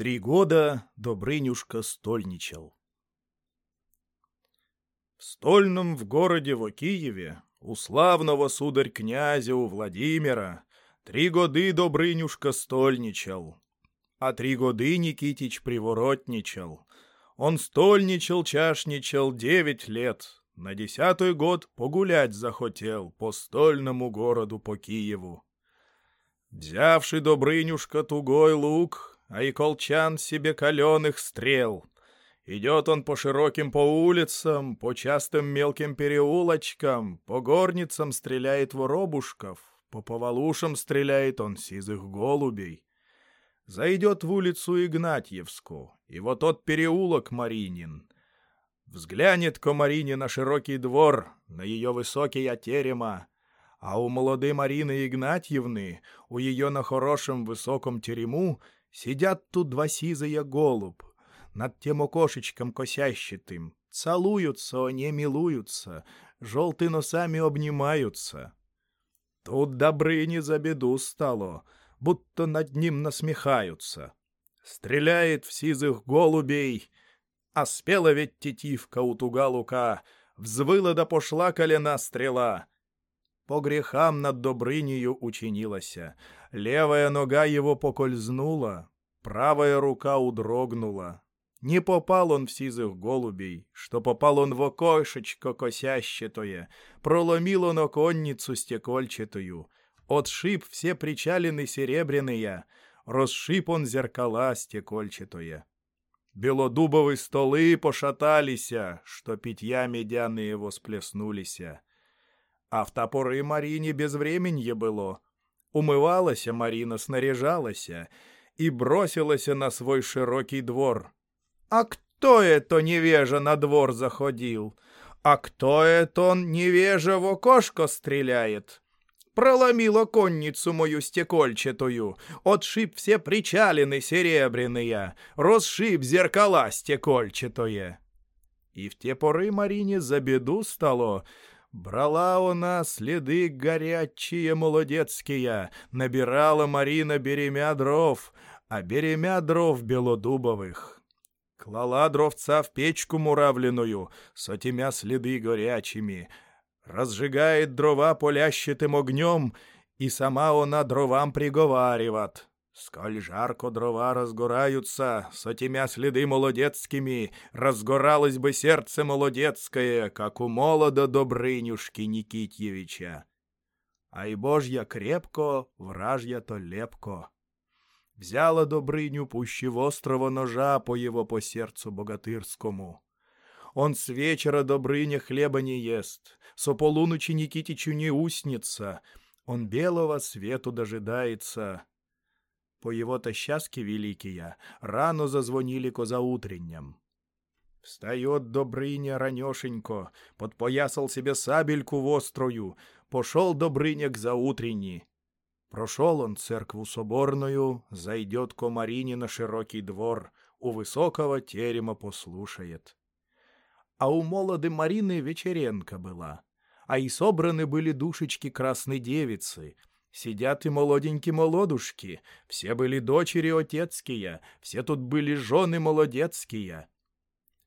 Три года Добрынюшка стольничал. В стольном в городе во Киеве у славного сударь князя у Владимира три годы Добрынюшка стольничал, а три годы Никитич приворотничал. Он стольничал, чашничал девять лет, на десятый год погулять захотел по стольному городу по Киеву. Взявший Добрынюшка тугой лук, а и колчан себе каленых стрел. Идет он по широким по улицам, по частым мелким переулочкам, по горницам стреляет воробушков, по повалушам стреляет он сизых голубей. Зайдет в улицу Игнатьевску, и вот тот переулок Маринин. Взглянет Комарине на широкий двор, на ее высокие терема, а у молодой Марины Игнатьевны, у ее на хорошем высоком терему — Сидят тут два сизые голубь, над тем окошечком косящитым. Целуются они, милуются, желтые носами обнимаются. Тут Добрыни за беду стало, будто над ним насмехаются. Стреляет в сизых голубей, а спела ведь тетивка у туга лука, взвыла да пошла колена стрела. По грехам над Добрынею учинилася, Левая нога его покользнула, правая рука удрогнула. Не попал он в сизых голубей, что попал он в окошечко косящетое, проломил он оконницу стекольчатую, отшиб все причалины серебряные, расшиб он зеркала стекольчатое. Белодубовые столы пошаталися, что питья медяные его сплеснулися. А в топоры Марине безвременье было — Умывалася Марина, снаряжалася и бросилась на свой широкий двор. А кто это невежа на двор заходил? А кто это он невежа в окошко стреляет? Проломила конницу мою стекольчатую, отшиб все причалины серебряные, расшиб зеркала стекольчатое. И в те поры Марине за беду стало, Брала она следы горячие молодецкие, набирала Марина беремя дров, а беремя дров белодубовых. Клала дровца в печку муравленную, с этими следы горячими, разжигает дрова полящитым огнем, и сама она дровам приговаривает. Сколь жарко дрова разгораются, с этими следы молодецкими, разгоралось бы сердце молодецкое, как у молода Добрынюшки Никитьевича. А и божья крепко, вражья то лепко. Взяла Добрыню пуще острого ножа по его по сердцу богатырскому. Он с вечера Добрыня хлеба не ест, со полуночи Никитичу не уснится, он белого свету дожидается, по его-то счастье великие, рано зазвонили козаутренням. Встает Добрыня ранешенько, подпоясал себе сабельку вострую, пошел Добрыня к заутренни. Прошел он церкву соборную, зайдет к Марине на широкий двор, у высокого терема послушает. А у молоды Марины вечеренка была, а и собраны были душечки красной девицы — Сидят и молоденькие молодушки, все были дочери отецкие, все тут были жены молодецкие.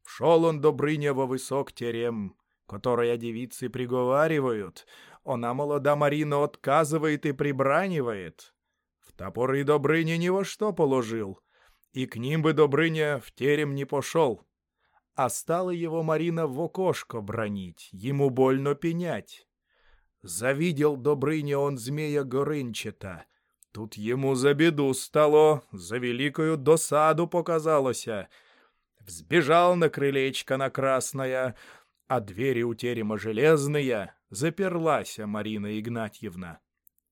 Шел он Добрыня во высок терем, которая девицы приговаривают, она молода Марина отказывает и прибранивает. В топоры Добрыня ни во что положил, и к ним бы Добрыня в терем не пошел. А стала его Марина в окошко бронить, ему больно пенять. Завидел Добрыня он змея Горынчата. Тут ему за беду стало, за великую досаду показалося. Взбежал на крылечко на красное, а двери у терема железные, заперлась Марина Игнатьевна.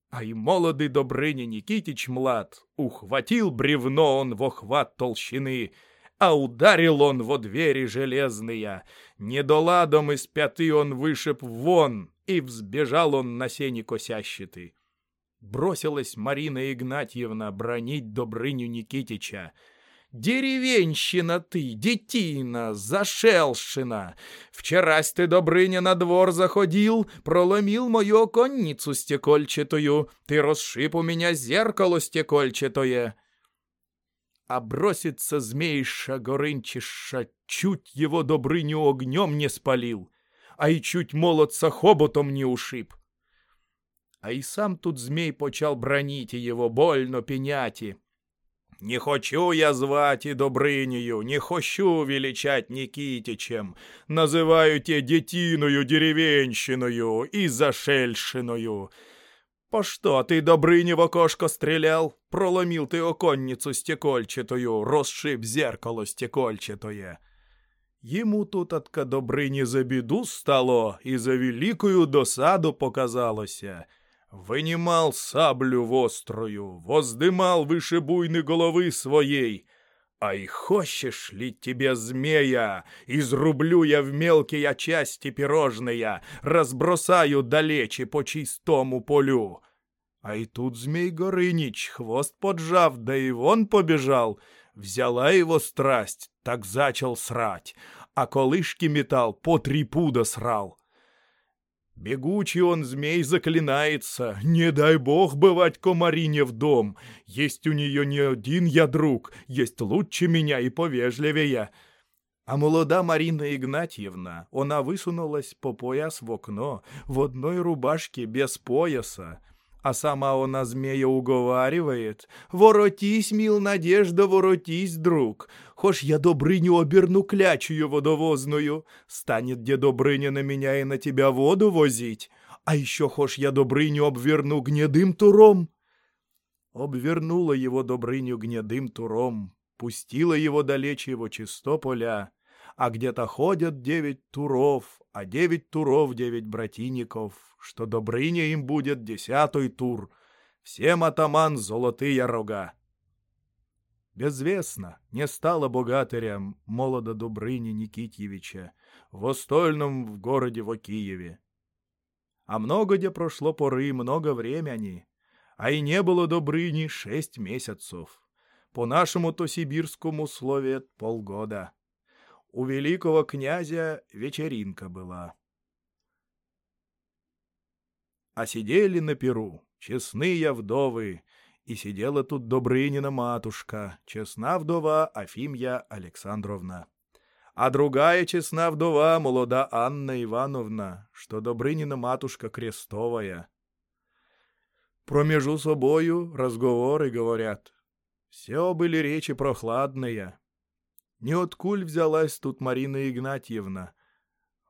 А и молодый Добрыня Никитич млад, ухватил бревно он в охват толщины, а ударил он во двери железные. Недоладом из пяты он вышиб вон, и взбежал он на сене косящиты. Бросилась Марина Игнатьевна бронить Добрыню Никитича. «Деревенщина ты, детина, зашелшина! Вчерась ты, Добрыня, на двор заходил, проломил мою конницу стекольчатую, ты расшиб у меня зеркало стекольчатое!» а бросится змеиша горынчиша, чуть его Добрыню огнем не спалил, а и чуть молодца хоботом не ушиб. А и сам тут змей почал бронить его, больно пеняти. Не хочу я звать и Добрынею, не хочу величать Никитичем, называю те детиною деревенщиною и зашельшиною. По что ты, Добрыня, в окошко стрелял? Проломил ты оконницу стекольчатую, розшиб зеркало стекольчатое. Ему тут от Добрыни за беду стало и за великую досаду показалося — Вынимал саблю вострую, воздымал выше буйной головы своей. Ай, хочешь ли тебе, змея, изрублю я в мелкие части пирожные, разбросаю далече по чистому полю. А и тут змей Горынич, хвост поджав, да и вон побежал. Взяла его страсть, так зачал срать, а колышки метал, по три пуда срал. Бегучий он змей заклинается, не дай бог бывать комарине в дом. Есть у нее не один я друг, есть лучше меня и повежливее. А молода Марина Игнатьевна, она высунулась по пояс в окно, в одной рубашке без пояса а сама она змея уговаривает. «Воротись, мил Надежда, воротись, друг! Хошь я Добрыню оберну клячую водовозную, станет где Добрыня на меня и на тебя воду возить, а еще хошь я Добрыню обверну гнедым туром!» Обвернула его Добрыню гнедым туром, пустила его далече его чистополя, а где-то ходят девять туров, а девять туров девять братиников, что Добрыня им будет десятый тур. Всем атаман золотые рога. Безвестно не стало богатырем молода Добрыни Никитьевича в Остольном в городе во Киеве. А много где прошло поры, много времени, а и не было Добрыни шесть месяцев. По нашему-то сибирскому слове полгода. У великого князя вечеринка была. А сидели на перу честные вдовы, и сидела тут Добрынина матушка, честна вдова Афимья Александровна. А другая честна вдова, молода Анна Ивановна, что Добрынина матушка крестовая. Промежу собою разговоры говорят. Все были речи прохладные, Ниоткуль взялась тут Марина Игнатьевна.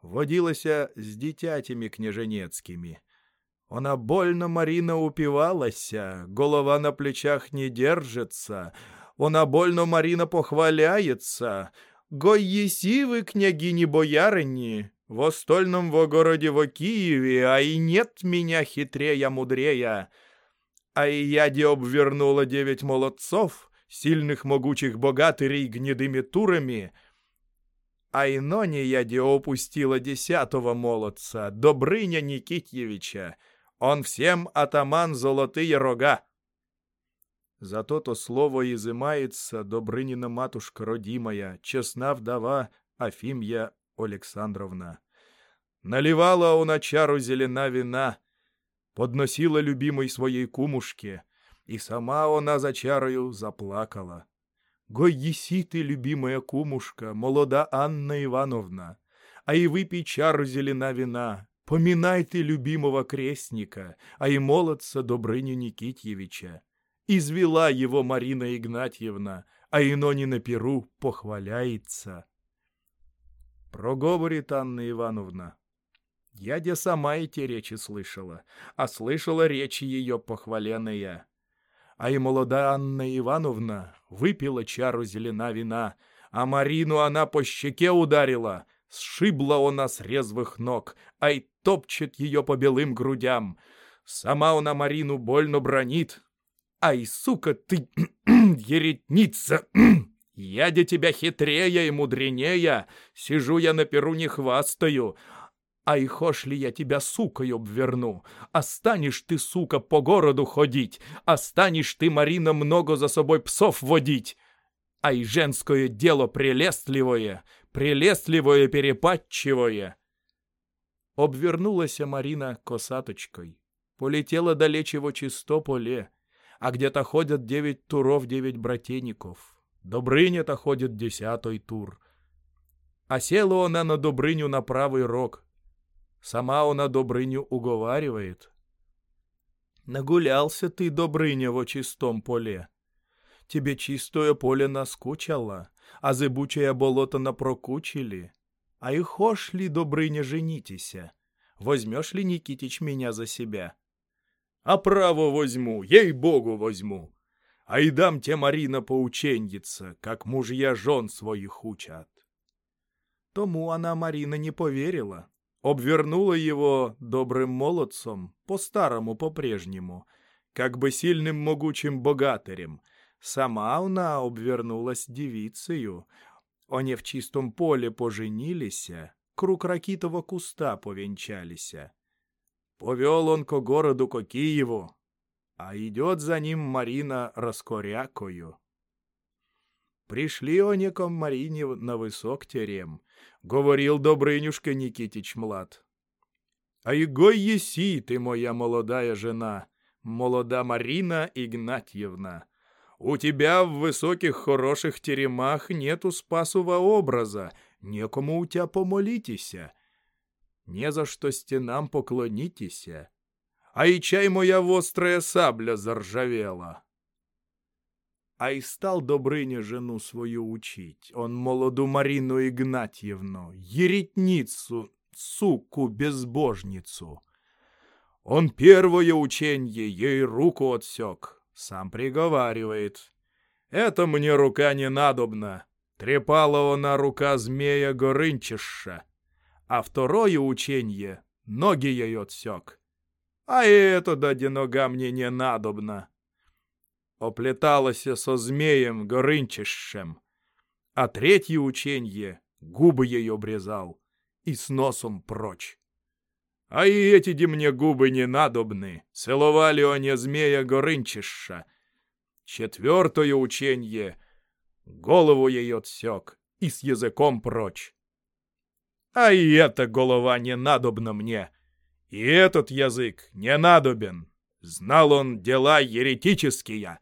Водилася з дитятями княженецкими. Она больно, Марина, упивалася, голова на плечах не держится. Она больно, Марина, похваляется. Гой вы, княгини боярині, в остольном во городе во Киеве, а и нет меня хитрея мудрея. А и я де обвернула девять молодцов, сильных могучих богатырей гнедыми турами, а иноне я де упустила десятого молодца, Добрыня Никитьевича. Он всем атаман золотые рога. За то-то слово изымается Добрынина матушка родимая, честна вдова Афимья Александровна. Наливала у чару зелена вина, подносила любимой своей кумушке — и сама она за чарою заплакала. «Гой еси ты, любимая кумушка, молода Анна Ивановна, а и выпей чару зелена вина, поминай ты любимого крестника, а и молодца Добрыню Никитьевича». Извела его Марина Игнатьевна, а ино не на перу похваляется. Проговорит Анна Ивановна. Я сама эти речи слышала, а слышала речи ее похваленные а и молода Анна Ивановна выпила чару зелена вина, а Марину она по щеке ударила, сшибла она с резвых ног, а и топчет ее по белым грудям. Сама она Марину больно бронит. Ай, сука, ты, еретница! Я де тебя хитрее и мудренее, сижу я на перу не хвастаю, а и хошь ли я тебя сукой обверну? Останешь ты, сука, по городу ходить, останешь ты, Марина, много за собой псов водить. А и женское дело прелестливое, прелестливое перепадчивое. Обвернулась Марина косаточкой, полетела далече во чисто поле, а где-то ходят девять туров, девять братейников. Добрыня-то ходит десятой тур. А села она на Добрыню на правый рог. Сама она Добрыню уговаривает. Нагулялся ты, Добрыня, во чистом поле. Тебе чистое поле наскучало, а зыбучее болото напрокучили. А и хошь ли, Добрыня, женитеся? Возьмешь ли, Никитич, меня за себя? А право возьму, ей-богу возьму. А и дам те Марина поученьица, как мужья жен своих учат. Тому она Марина не поверила, обвернула его добрым молодцом, по-старому, по-прежнему, как бы сильным могучим богатырем. Сама она обвернулась девицею. Они в чистом поле поженилися, круг ракитого куста повенчалися. Повел он ко городу, ко Киеву, а идет за ним Марина раскорякою. Пришли они ко Марине на высок терем, говорил Добрынюшка Никитич Млад. А игой еси ты, моя молодая жена, молода Марина Игнатьевна. У тебя в высоких хороших теремах нету спасова образа, некому у тебя помолитеся. Не за что стенам поклонитеся. А и чай моя вострая сабля заржавела. А и стал Добрыня жену свою учить. Он молоду Марину Игнатьевну, еретницу, суку-безбожницу. Он первое ученье ей руку отсек, сам приговаривает. Это мне рука не надобна. Трепала она рука змея Горынчиша. А второе ученье ноги ей отсек. А это да нога мне не надобна оплеталася со змеем Горынчищем, а третье ученье губы ей обрезал и с носом прочь. А и эти мне губы не надобны, целовали они змея Горынчища. Четвертое ученье голову ей отсек и с языком прочь. А и эта голова не надобна мне, и этот язык не надобен. Знал он дела еретические.